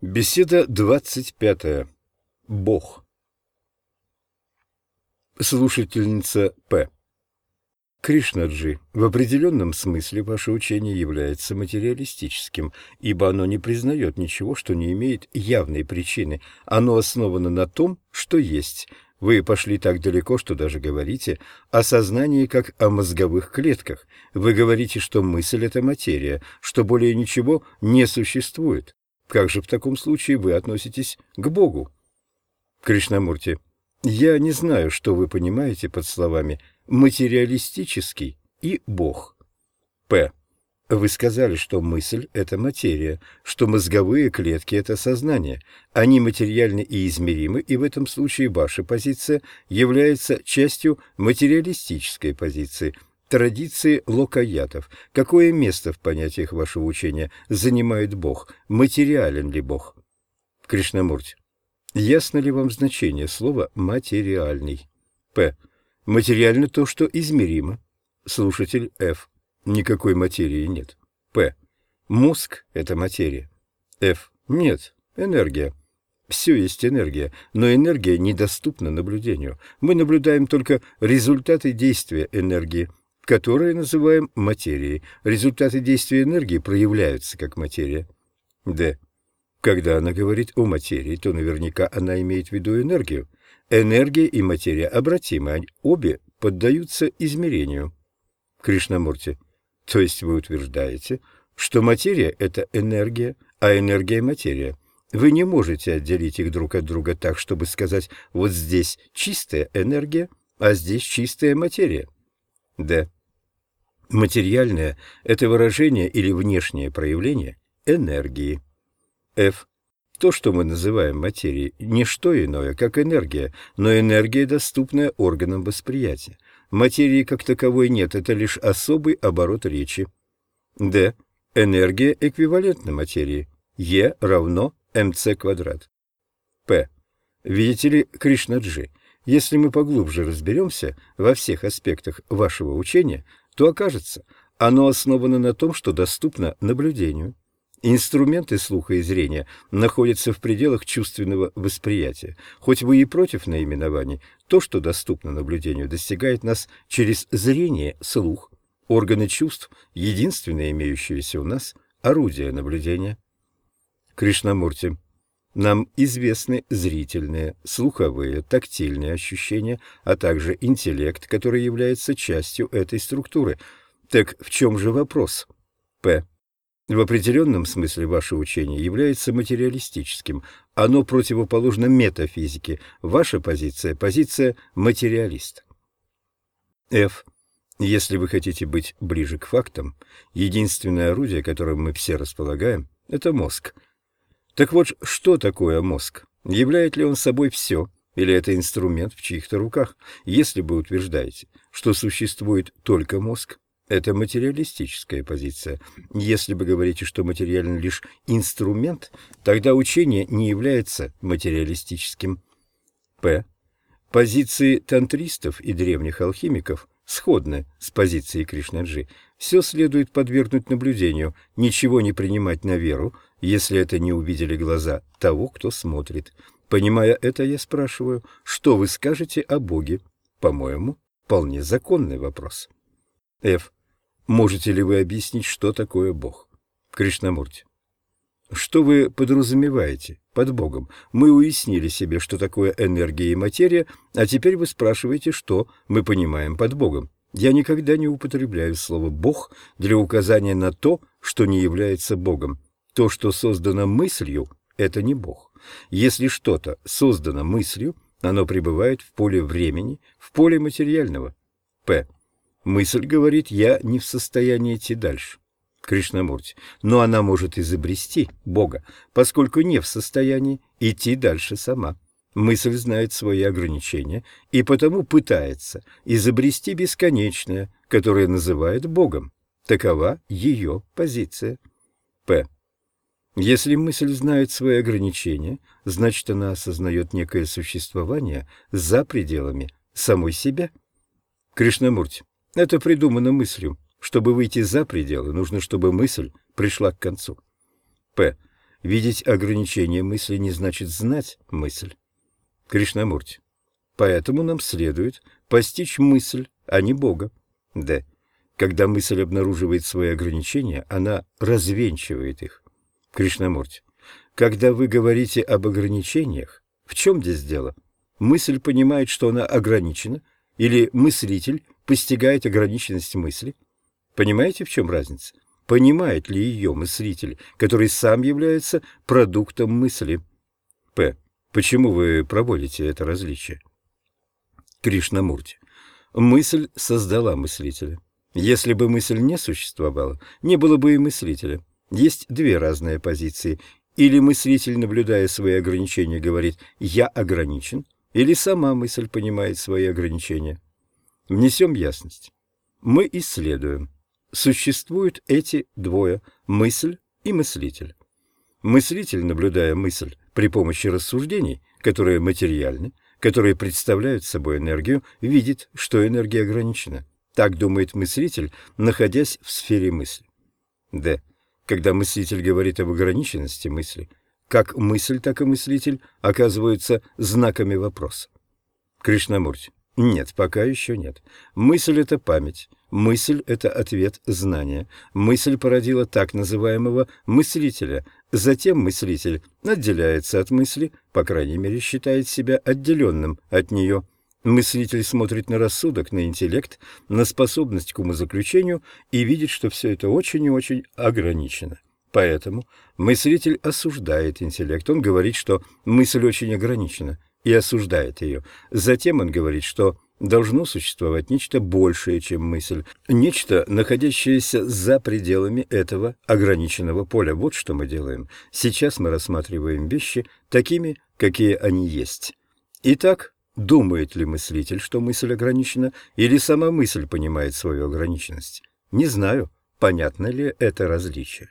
Беседа двадцать пятая. Бог. Слушательница П. Кришнаджи, в определенном смысле ваше учение является материалистическим, ибо оно не признает ничего, что не имеет явной причины. Оно основано на том, что есть. Вы пошли так далеко, что даже говорите о сознании как о мозговых клетках. Вы говорите, что мысль — это материя, что более ничего не существует. Как же в таком случае вы относитесь к Богу? Кришнамурти, я не знаю, что вы понимаете под словами «материалистический» и «Бог». П. Вы сказали, что мысль — это материя, что мозговые клетки — это сознание. Они материальны и измеримы, и в этом случае ваша позиция является частью материалистической позиции — Традиции локаятов. Какое место в понятиях вашего учения занимает Бог? Материален ли Бог? Кришнамурти. Ясно ли вам значение слова «материальный»? П. Материально то, что измеримо. Слушатель Ф. Никакой материи нет. П. Мозг – это материя. Ф. Нет, энергия. Все есть энергия, но энергия недоступна наблюдению. Мы наблюдаем только результаты действия энергии – которые называем материей. Результаты действия энергии проявляются как материя. Д. Когда она говорит о материи, то наверняка она имеет в виду энергию. Энергия и материя обратимы, обе поддаются измерению. Кришнамурти. То есть вы утверждаете, что материя – это энергия, а энергия – материя. Вы не можете отделить их друг от друга так, чтобы сказать, вот здесь чистая энергия, а здесь чистая материя. Д. Материальное – это выражение или внешнее проявление энергии. F. То, что мы называем материей, не что иное, как энергия, но энергия, доступная органам восприятия. Материи как таковой нет, это лишь особый оборот речи. D. Энергия эквивалентна материи. E равно mc квадрат. P. Видите ли, Кришнаджи, если мы поглубже разберемся во всех аспектах вашего учения, то окажется, оно основано на том, что доступно наблюдению. Инструменты слуха и зрения находятся в пределах чувственного восприятия. Хоть вы и против наименований, то, что доступно наблюдению, достигает нас через зрение, слух. Органы чувств — единственное имеющееся у нас орудие наблюдения. Кришнамурти. Нам известны зрительные, слуховые, тактильные ощущения, а также интеллект, который является частью этой структуры. Так в чем же вопрос? П. В определенном смысле ваше учение является материалистическим. Оно противоположно метафизике. Ваша позиция – позиция материалиста. Ф. Если вы хотите быть ближе к фактам, единственное орудие, которым мы все располагаем – это мозг – так вот, что такое мозг? Являет ли он собой все? Или это инструмент в чьих-то руках? Если вы утверждаете, что существует только мозг, это материалистическая позиция. Если вы говорите, что материален лишь инструмент, тогда учение не является материалистическим. П. Позиции тантристов и древних алхимиков сходны с позицией Кришнаджи. Все следует подвергнуть наблюдению, ничего не принимать на веру, если это не увидели глаза того, кто смотрит. Понимая это, я спрашиваю, что вы скажете о Боге? По-моему, вполне законный вопрос. Ф. Можете ли вы объяснить, что такое Бог? Кришнамурти. Что вы подразумеваете под Богом? Мы уяснили себе, что такое энергия и материя, а теперь вы спрашиваете, что мы понимаем под Богом. Я никогда не употребляю слово «бог» для указания на то, что не является Богом. То, что создано мыслью, это не Бог. Если что-то создано мыслью, оно пребывает в поле времени, в поле материального. П. Мысль говорит, я не в состоянии идти дальше. Кришнамурти. Но она может изобрести Бога, поскольку не в состоянии идти дальше сама. Мысль знает свои ограничения и потому пытается изобрести бесконечное, которое называет Богом. Такова ее позиция. П. Если мысль знает свои ограничения, значит, она осознает некое существование за пределами самой себя. Кришнамурти, это придумано мыслью. Чтобы выйти за пределы, нужно, чтобы мысль пришла к концу. П. видеть ограничение мысли не значит знать мысль. Кришнамурти. Поэтому нам следует постичь мысль, а не Бога. Д. Когда мысль обнаруживает свои ограничения, она развенчивает их. Кришнамурти. Когда вы говорите об ограничениях, в чем здесь дело? Мысль понимает, что она ограничена, или мыслитель постигает ограниченность мысли? Понимаете, в чем разница? Понимает ли ее мыслитель, который сам является продуктом мысли? П. Почему вы проводите это различие? Кришнамурти. Мысль создала мыслителя. Если бы мысль не существовала, не было бы и мыслителя. Есть две разные позиции. Или мыслитель, наблюдая свои ограничения, говорит «я ограничен», или сама мысль понимает свои ограничения. Внесем ясность. Мы исследуем. Существуют эти двое – мысль и мыслитель. Мыслитель, наблюдая мысль при помощи рассуждений, которые материальны, которые представляют собой энергию, видит, что энергия ограничена. Так думает мыслитель, находясь в сфере мысли. Д. Когда мыслитель говорит об ограниченности мысли, как мысль, так и мыслитель оказываются знаками вопроса. Кришнамурти. Нет, пока еще нет. Мысль — это память. Мысль — это ответ знания. Мысль породила так называемого мыслителя. Затем мыслитель отделяется от мысли, по крайней мере, считает себя отделенным от нее. Мыслитель смотрит на рассудок, на интеллект, на способность к умозаключению и видит, что все это очень и очень ограничено. Поэтому мыслитель осуждает интеллект. Он говорит, что мысль очень ограничена, и осуждает ее. Затем он говорит, что должно существовать нечто большее, чем мысль, нечто, находящееся за пределами этого ограниченного поля. Вот что мы делаем. Сейчас мы рассматриваем вещи такими, какие они есть. Итак, думает ли мыслитель, что мысль ограничена, или сама мысль понимает свою ограниченность? Не знаю, понятно ли это различие.